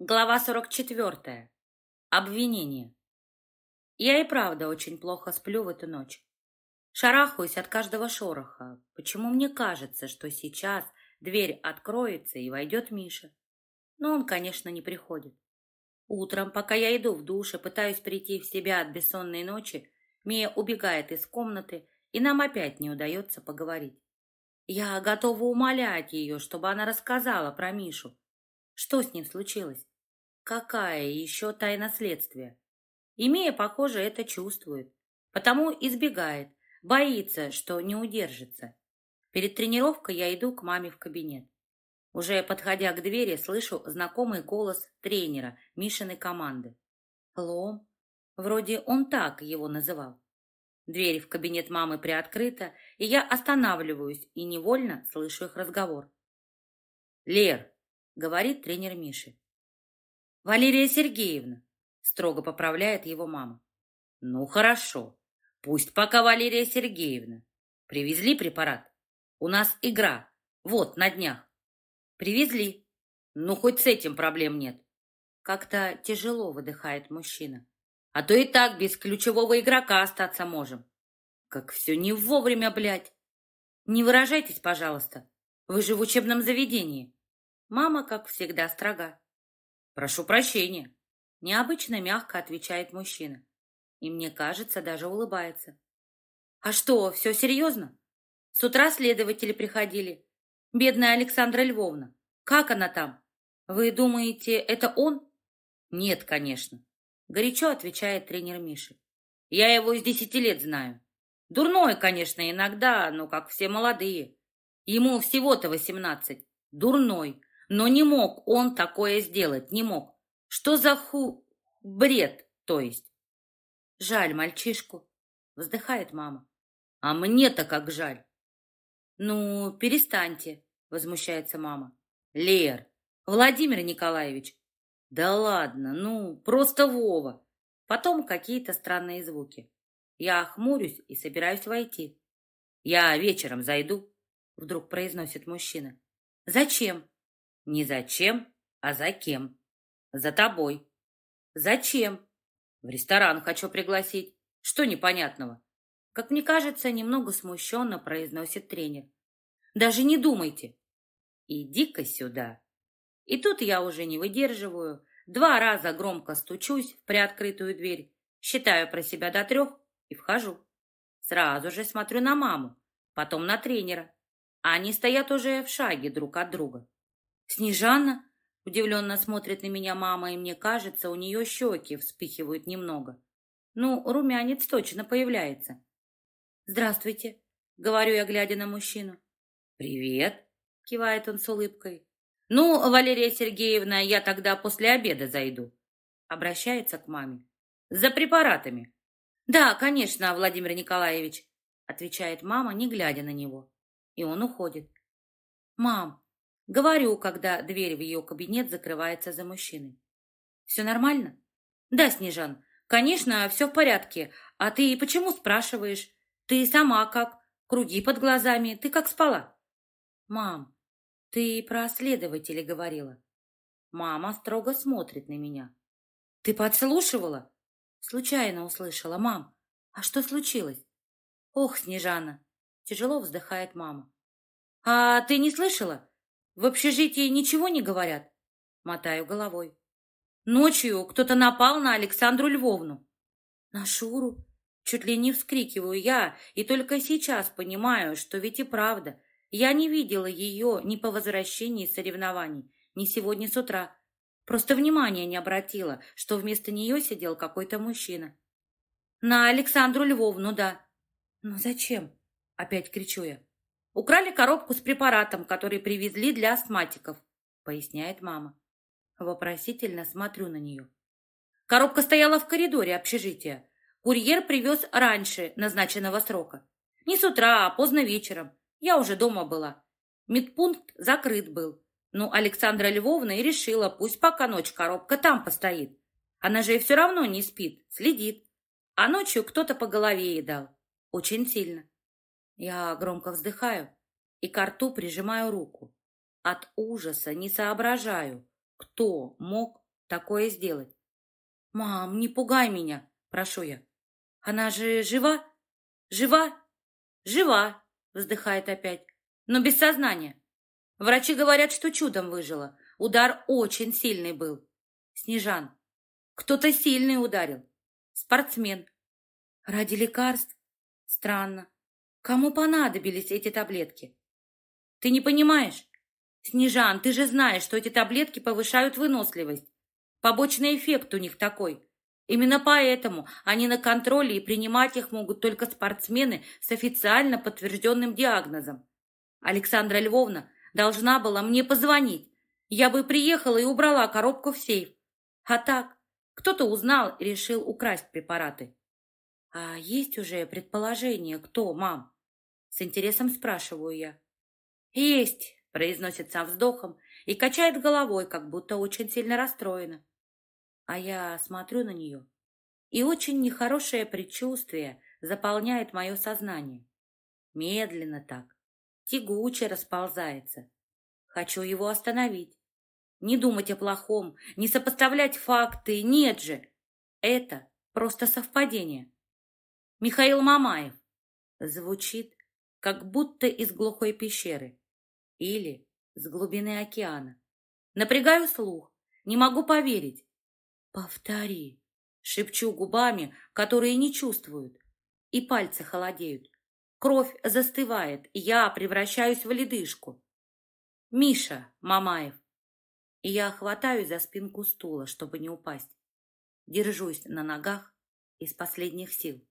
Глава 44. Обвинение. Я и правда очень плохо сплю в эту ночь. Шарахаюсь от каждого шороха. Почему мне кажется, что сейчас дверь откроется и войдет Миша? Но он, конечно, не приходит. Утром, пока я иду в душ и пытаюсь прийти в себя от бессонной ночи, Мия убегает из комнаты, и нам опять не удается поговорить. Я готова умолять ее, чтобы она рассказала про Мишу. Что с ним случилось? Какая еще тайна следствия? Имея, похоже, это чувствует, потому избегает, боится, что не удержится. Перед тренировкой я иду к маме в кабинет. Уже подходя к двери, слышу знакомый голос тренера Мишиной команды. Лом. Вроде он так его называл. Дверь в кабинет мамы приоткрыта, и я останавливаюсь и невольно слышу их разговор. «Лер», — говорит тренер Миши, Валерия Сергеевна, строго поправляет его мама. Ну, хорошо. Пусть пока Валерия Сергеевна. Привезли препарат? У нас игра. Вот, на днях. Привезли. Ну, хоть с этим проблем нет. Как-то тяжело выдыхает мужчина. А то и так без ключевого игрока остаться можем. Как все не вовремя, блядь. Не выражайтесь, пожалуйста. Вы же в учебном заведении. Мама, как всегда, строга. «Прошу прощения», — необычно мягко отвечает мужчина. И мне кажется, даже улыбается. «А что, все серьезно? С утра следователи приходили. Бедная Александра Львовна. Как она там? Вы думаете, это он?» «Нет, конечно», — горячо отвечает тренер Миши. «Я его с десяти лет знаю. Дурной, конечно, иногда, но как все молодые. Ему всего-то восемнадцать. Дурной, но не мог он такое сделать, не мог. Что за ху... бред, то есть? Жаль мальчишку, вздыхает мама. А мне-то как жаль. Ну, перестаньте, возмущается мама. Лер, Владимир Николаевич. Да ладно, ну, просто Вова. Потом какие-то странные звуки. Я хмурюсь и собираюсь войти. Я вечером зайду, вдруг произносит мужчина. Зачем? Не зачем, а за кем. За тобой. Зачем? В ресторан хочу пригласить. Что непонятного? Как мне кажется, немного смущенно произносит тренер. Даже не думайте. Иди-ка сюда. И тут я уже не выдерживаю. Два раза громко стучусь в приоткрытую дверь, считаю про себя до трех и вхожу. Сразу же смотрю на маму, потом на тренера. Они стоят уже в шаге друг от друга. «Снежана?» — удивленно смотрит на меня мама, и мне кажется, у нее щеки вспыхивают немного. Ну, румянец точно появляется. «Здравствуйте», — говорю я, глядя на мужчину. «Привет», — кивает он с улыбкой. «Ну, Валерия Сергеевна, я тогда после обеда зайду», — обращается к маме. «За препаратами». «Да, конечно, Владимир Николаевич», — отвечает мама, не глядя на него. И он уходит. «Мам, Говорю, когда дверь в ее кабинет закрывается за мужчиной. «Все нормально?» «Да, Снежан, конечно, все в порядке. А ты почему спрашиваешь? Ты сама как? Круги под глазами. Ты как спала?» «Мам, ты про следователя говорила». Мама строго смотрит на меня. «Ты подслушивала?» «Случайно услышала, мам. А что случилось?» «Ох, Снежана!» Тяжело вздыхает мама. «А ты не слышала? В общежитии ничего не говорят? Мотаю головой. Ночью кто-то напал на Александру Львовну. На Шуру? Чуть ли не вскрикиваю я, и только сейчас понимаю, что ведь и правда. Я не видела ее ни по возвращении соревнований, ни сегодня с утра. Просто внимания не обратила, что вместо нее сидел какой-то мужчина. На Александру Львовну, да. Но зачем? Опять кричу я. Украли коробку с препаратом, который привезли для астматиков, поясняет мама. Вопросительно смотрю на нее. Коробка стояла в коридоре общежития. Курьер привез раньше назначенного срока. Не с утра, а поздно вечером. Я уже дома была. Медпункт закрыт был. Ну, Александра Львовна и решила, пусть пока ночь коробка там постоит. Она же и все равно не спит, следит. А ночью кто-то по голове ей дал. Очень сильно. Я громко вздыхаю и к рту прижимаю руку. От ужаса не соображаю, кто мог такое сделать. «Мам, не пугай меня!» — прошу я. «Она же жива? Жива? Жива!» — вздыхает опять. «Но без сознания. Врачи говорят, что чудом выжила. Удар очень сильный был. Снежан, кто-то сильный ударил. Спортсмен. Ради лекарств? Странно. Кому понадобились эти таблетки? Ты не понимаешь? Снежан, ты же знаешь, что эти таблетки повышают выносливость. Побочный эффект у них такой. Именно поэтому они на контроле и принимать их могут только спортсмены с официально подтвержденным диагнозом. Александра Львовна должна была мне позвонить. Я бы приехала и убрала коробку в сейф. А так, кто-то узнал и решил украсть препараты. А есть уже предположение, кто, мам? С интересом спрашиваю я. Есть, произносит сам вздохом и качает головой, как будто очень сильно расстроена. А я смотрю на нее, и очень нехорошее предчувствие заполняет мое сознание. Медленно так, тягуче расползается. Хочу его остановить. Не думать о плохом, не сопоставлять факты, нет же. Это просто совпадение. Михаил Мамаев. Звучит, как будто из глухой пещеры или с глубины океана. Напрягаю слух, не могу поверить. «Повтори!» — шепчу губами, которые не чувствуют, и пальцы холодеют. Кровь застывает, я превращаюсь в ледышку. «Миша Мамаев!» Я хватаюсь за спинку стула, чтобы не упасть. Держусь на ногах из последних сил.